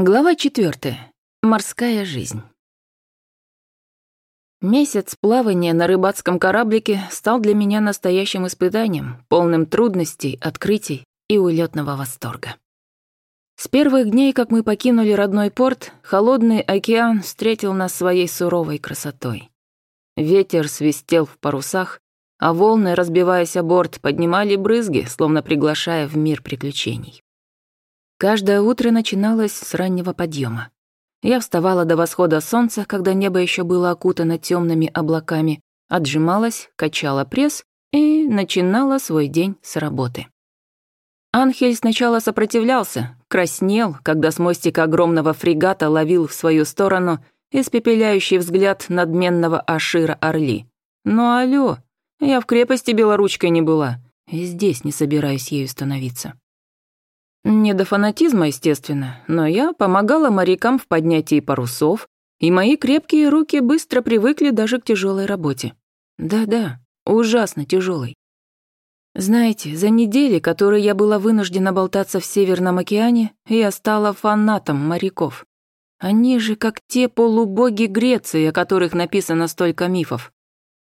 Глава 4. Морская жизнь. Месяц плавания на рыбацком кораблике стал для меня настоящим испытанием, полным трудностей, открытий и улетного восторга. С первых дней, как мы покинули родной порт, холодный океан встретил нас своей суровой красотой. Ветер свистел в парусах, а волны, разбиваясь о борт, поднимали брызги, словно приглашая в мир приключений. Каждое утро начиналось с раннего подъема. Я вставала до восхода солнца, когда небо еще было окутано темными облаками, отжималась, качала пресс и начинала свой день с работы. Анхель сначала сопротивлялся, краснел, когда с мостика огромного фрегата ловил в свою сторону испепеляющий взгляд надменного Ашира Орли. «Ну алё, я в крепости белоручкой не была, и здесь не собираюсь ею становиться». Не до фанатизма, естественно, но я помогала морякам в поднятии парусов, и мои крепкие руки быстро привыкли даже к тяжелой работе. Да-да, ужасно тяжелой. Знаете, за недели, которые я была вынуждена болтаться в Северном океане, я стала фанатом моряков. Они же как те полубоги Греции, о которых написано столько мифов.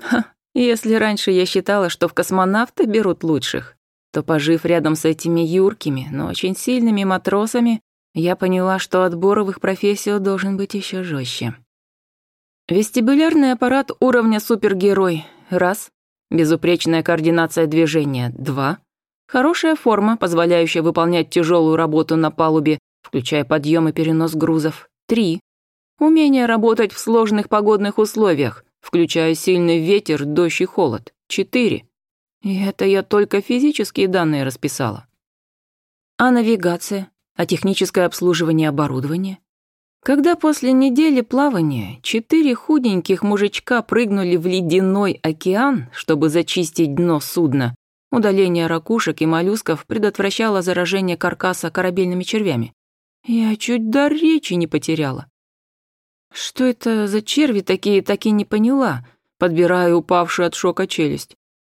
Ха, если раньше я считала, что в космонавты берут лучших, то, пожив рядом с этими юркими, но очень сильными матросами, я поняла, что отбор в их профессию должен быть еще жестче. Вестибулярный аппарат уровня супергерой — раз. Безупречная координация движения — два. Хорошая форма, позволяющая выполнять тяжелую работу на палубе, включая подъем и перенос грузов — три. Умение работать в сложных погодных условиях, включая сильный ветер, дождь и холод — четыре. И это я только физические данные расписала. А навигация? А техническое обслуживание оборудования? Когда после недели плавания четыре худеньких мужичка прыгнули в ледяной океан, чтобы зачистить дно судна, удаление ракушек и моллюсков предотвращало заражение каркаса корабельными червями. Я чуть до речи не потеряла. Что это за черви такие, так и не поняла, подбирая упавшую от шока челюсть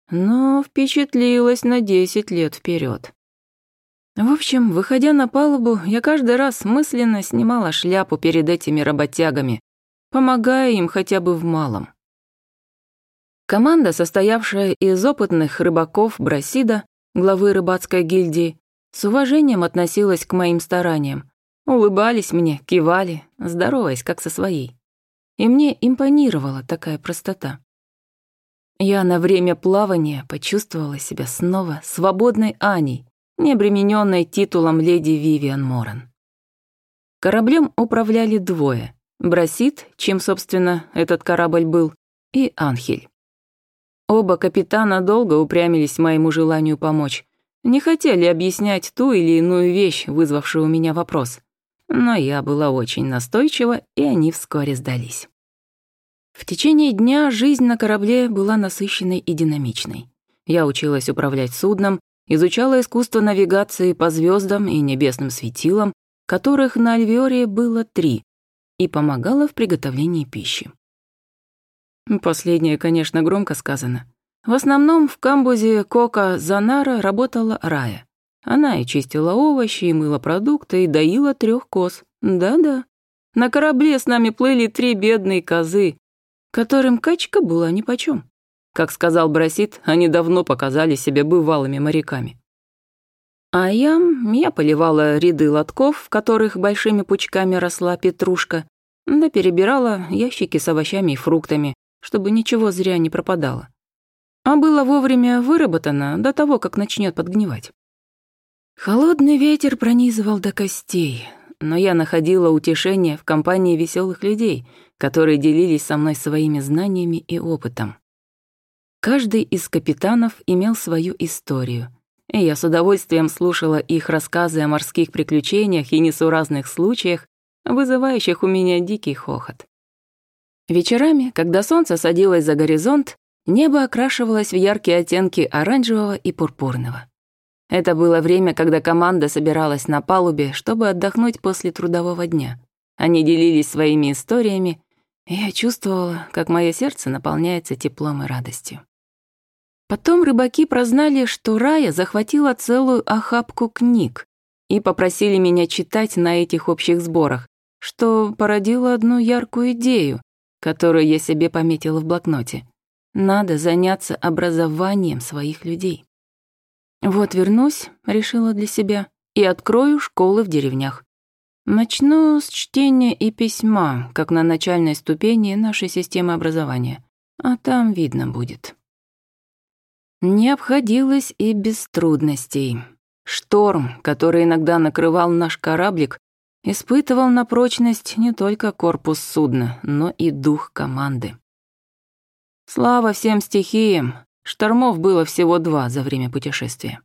но впечатлилась на десять лет вперед. В общем, выходя на палубу, я каждый раз мысленно снимала шляпу перед этими работягами, помогая им хотя бы в малом. Команда, состоявшая из опытных рыбаков Брасида, главы рыбацкой гильдии, с уважением относилась к моим стараниям. Улыбались мне, кивали, здороваясь, как со своей. И мне импонировала такая простота. Я на время плавания почувствовала себя снова свободной Аней, не обремененной титулом леди Вивиан Моран. Кораблем управляли двое — Брасит, чем, собственно, этот корабль был, и Анхель. Оба капитана долго упрямились моему желанию помочь, не хотели объяснять ту или иную вещь, вызвавшую у меня вопрос. Но я была очень настойчива, и они вскоре сдались. В течение дня жизнь на корабле была насыщенной и динамичной. Я училась управлять судном, изучала искусство навигации по звездам и небесным светилам, которых на Альвиоре было три, и помогала в приготовлении пищи. Последнее, конечно, громко сказано. В основном в камбузе Кока Занара работала Рая. Она и чистила овощи, и мыла продукты, и доила трех коз. Да-да. На корабле с нами плыли три бедные козы, которым качка была нипочем. Как сказал Брасит, они давно показали себе бывалыми моряками. А ям я поливала ряды лотков, в которых большими пучками росла петрушка, да перебирала ящики с овощами и фруктами, чтобы ничего зря не пропадало. А было вовремя выработано до того, как начнет подгнивать. Холодный ветер пронизывал до костей, но я находила утешение в компании веселых людей — которые делились со мной своими знаниями и опытом. Каждый из капитанов имел свою историю, и я с удовольствием слушала их рассказы о морских приключениях и несуразных случаях, вызывающих у меня дикий хохот. Вечерами, когда солнце садилось за горизонт, небо окрашивалось в яркие оттенки оранжевого и пурпурного. Это было время, когда команда собиралась на палубе, чтобы отдохнуть после трудового дня — они делились своими историями, и я чувствовала, как мое сердце наполняется теплом и радостью. Потом рыбаки прознали, что Рая захватила целую охапку книг и попросили меня читать на этих общих сборах, что породило одну яркую идею, которую я себе пометила в блокноте. Надо заняться образованием своих людей. Вот вернусь, решила для себя, и открою школы в деревнях. Начну с чтения и письма, как на начальной ступени нашей системы образования, а там видно будет. Не обходилось и без трудностей. Шторм, который иногда накрывал наш кораблик, испытывал на прочность не только корпус судна, но и дух команды. Слава всем стихиям, штормов было всего два за время путешествия.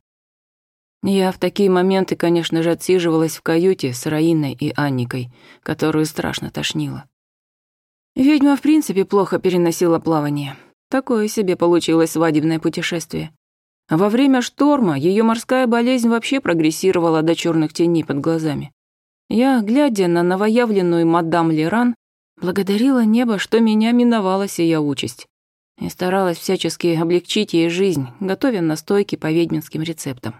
Я в такие моменты, конечно же, отсиживалась в каюте с Раиной и Анникой, которую страшно тошнило. Ведьма, в принципе, плохо переносила плавание. Такое себе получилось свадебное путешествие. Во время шторма ее морская болезнь вообще прогрессировала до черных теней под глазами. Я, глядя на новоявленную мадам Леран, благодарила небо, что меня миновала сия участь, и старалась всячески облегчить ей жизнь, готовя настойки по ведьминским рецептам.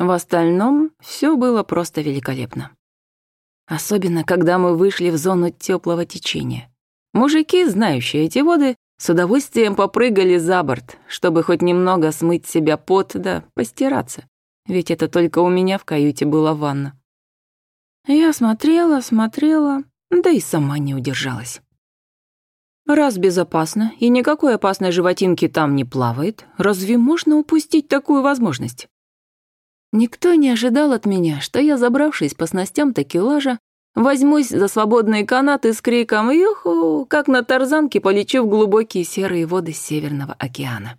В остальном все было просто великолепно. Особенно, когда мы вышли в зону теплого течения. Мужики, знающие эти воды, с удовольствием попрыгали за борт, чтобы хоть немного смыть себя пот да постираться. Ведь это только у меня в каюте была ванна. Я смотрела, смотрела, да и сама не удержалась. Раз безопасно и никакой опасной животинки там не плавает, разве можно упустить такую возможность? Никто не ожидал от меня, что я, забравшись по снастям такелажа, возьмусь за свободные канаты с криком «Юху!», как на тарзанке полечу в глубокие серые воды Северного океана.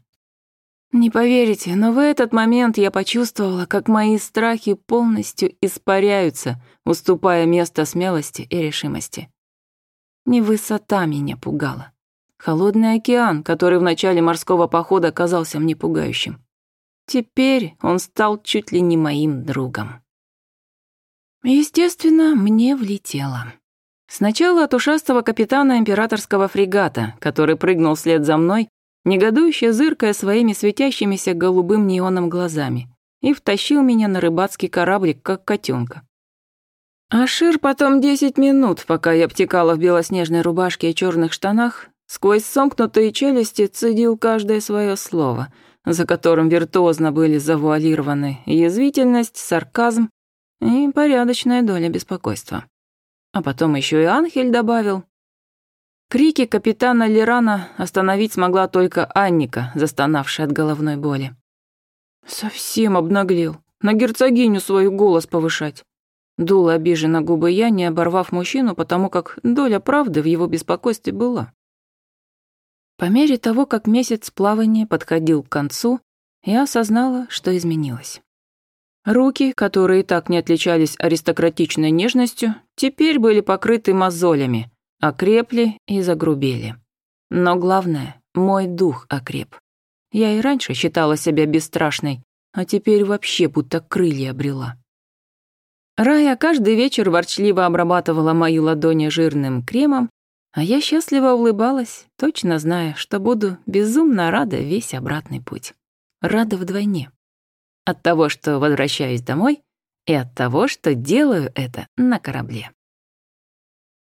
Не поверите, но в этот момент я почувствовала, как мои страхи полностью испаряются, уступая место смелости и решимости. Не высота меня пугала. Холодный океан, который в начале морского похода казался мне пугающим. Теперь он стал чуть ли не моим другом. Естественно, мне влетело. Сначала от ушастого капитана императорского фрегата, который прыгнул вслед за мной, негодующе зыркая своими светящимися голубым неоном глазами, и втащил меня на рыбацкий кораблик, как котенка. А Шир потом десять минут, пока я обтекала в белоснежной рубашке и черных штанах, сквозь сомкнутые челюсти цедил каждое свое слово — за которым виртуозно были завуалированы язвительность, сарказм и порядочная доля беспокойства. А потом еще и Анхель добавил. Крики капитана Лерана остановить смогла только Анника, застонавшая от головной боли. Совсем обнаглел. На герцогиню свой голос повышать. Дула обиженно губы я, не оборвав мужчину, потому как доля правды в его беспокойстве была. По мере того, как месяц плавания подходил к концу, я осознала, что изменилось. Руки, которые и так не отличались аристократичной нежностью, теперь были покрыты мозолями, окрепли и загрубели. Но главное, мой дух окреп. Я и раньше считала себя бесстрашной, а теперь вообще будто крылья обрела. Рая каждый вечер ворчливо обрабатывала мои ладони жирным кремом а я счастливо улыбалась, точно зная, что буду безумно рада весь обратный путь. Рада вдвойне. От того, что возвращаюсь домой, и от того, что делаю это на корабле.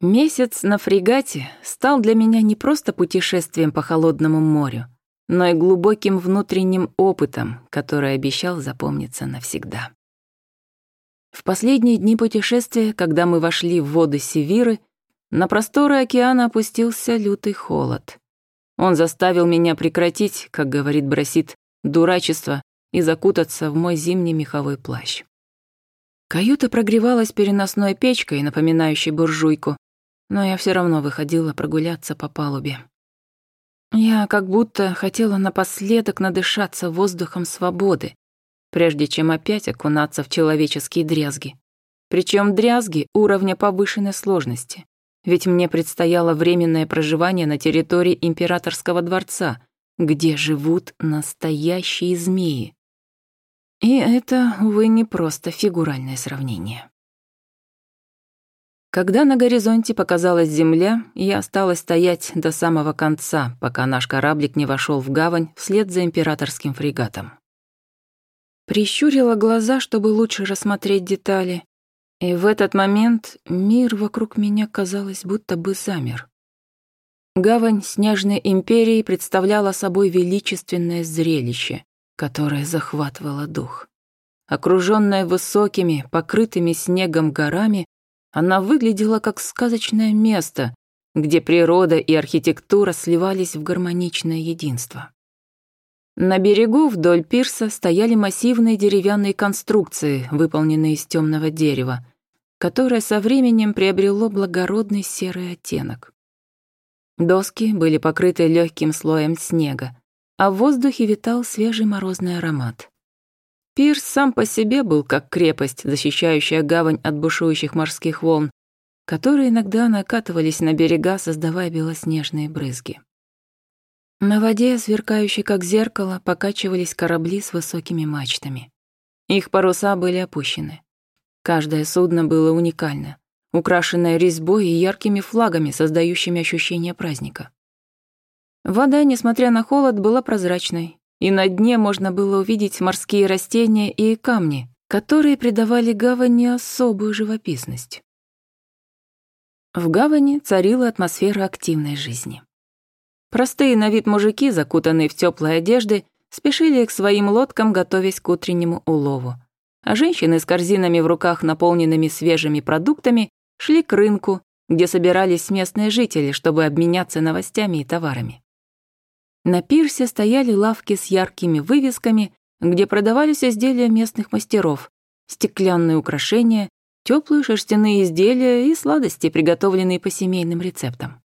Месяц на фрегате стал для меня не просто путешествием по холодному морю, но и глубоким внутренним опытом, который обещал запомниться навсегда. В последние дни путешествия, когда мы вошли в воды Севиры, на просторы океана опустился лютый холод. Он заставил меня прекратить, как говорит Брасит, дурачество и закутаться в мой зимний меховой плащ. Каюта прогревалась переносной печкой, напоминающей буржуйку, но я все равно выходила прогуляться по палубе. Я как будто хотела напоследок надышаться воздухом свободы, прежде чем опять окунаться в человеческие дрязги. Причем дрязги уровня повышенной сложности ведь мне предстояло временное проживание на территории императорского дворца, где живут настоящие змеи. И это, увы, не просто фигуральное сравнение. Когда на горизонте показалась земля, я осталась стоять до самого конца, пока наш кораблик не вошел в гавань вслед за императорским фрегатом. Прищурила глаза, чтобы лучше рассмотреть детали, и в этот момент мир вокруг меня, казалось, будто бы замер. Гавань Снежной Империи представляла собой величественное зрелище, которое захватывало дух. Окруженная высокими, покрытыми снегом горами, она выглядела как сказочное место, где природа и архитектура сливались в гармоничное единство. На берегу вдоль пирса стояли массивные деревянные конструкции, выполненные из темного дерева, которое со временем приобрело благородный серый оттенок. Доски были покрыты легким слоем снега, а в воздухе витал свежий морозный аромат. Пирс сам по себе был как крепость, защищающая гавань от бушующих морских волн, которые иногда накатывались на берега, создавая белоснежные брызги. На воде, сверкающей как зеркало, покачивались корабли с высокими мачтами. Их паруса были опущены. Каждое судно было уникально, украшенное резьбой и яркими флагами, создающими ощущение праздника. Вода, несмотря на холод, была прозрачной, и на дне можно было увидеть морские растения и камни, которые придавали гавани особую живописность. В гавани царила атмосфера активной жизни. Простые на вид мужики, закутанные в теплые одежды, спешили к своим лодкам, готовясь к утреннему улову. А женщины с корзинами в руках, наполненными свежими продуктами, шли к рынку, где собирались местные жители, чтобы обменяться новостями и товарами. На пирсе стояли лавки с яркими вывесками, где продавались изделия местных мастеров, стеклянные украшения, теплые шерстяные изделия и сладости, приготовленные по семейным рецептам.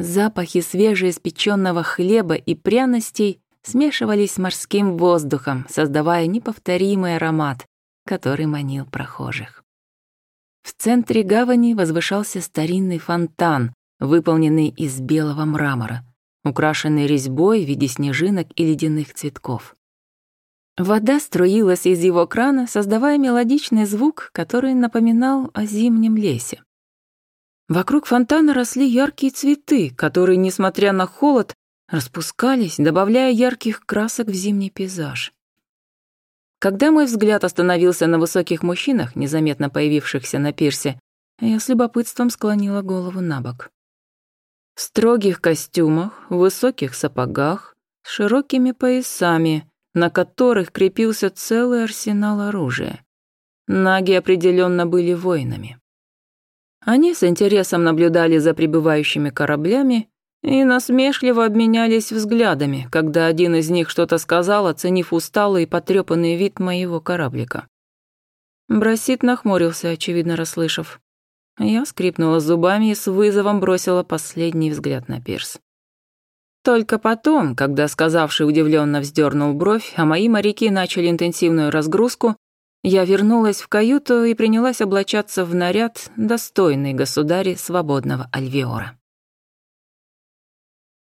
Запахи свежеиспеченного хлеба и пряностей смешивались с морским воздухом, создавая неповторимый аромат, который манил прохожих. В центре гавани возвышался старинный фонтан, выполненный из белого мрамора, украшенный резьбой в виде снежинок и ледяных цветков. Вода струилась из его крана, создавая мелодичный звук, который напоминал о зимнем лесе. Вокруг фонтана росли яркие цветы, которые, несмотря на холод, распускались, добавляя ярких красок в зимний пейзаж. Когда мой взгляд остановился на высоких мужчинах, незаметно появившихся на пирсе, я с любопытством склонила голову на бок. В строгих костюмах, в высоких сапогах, с широкими поясами, на которых крепился целый арсенал оружия. Наги определенно были воинами. Они с интересом наблюдали за прибывающими кораблями и насмешливо обменялись взглядами, когда один из них что-то сказал, оценив усталый и потрепанный вид моего кораблика. Брасит нахмурился, очевидно расслышав. Я скрипнула зубами и с вызовом бросила последний взгляд на пирс. Только потом, когда сказавший удивленно вздернул бровь, а мои моряки начали интенсивную разгрузку, я вернулась в каюту и принялась облачаться в наряд, достойный государя свободного Альвеора.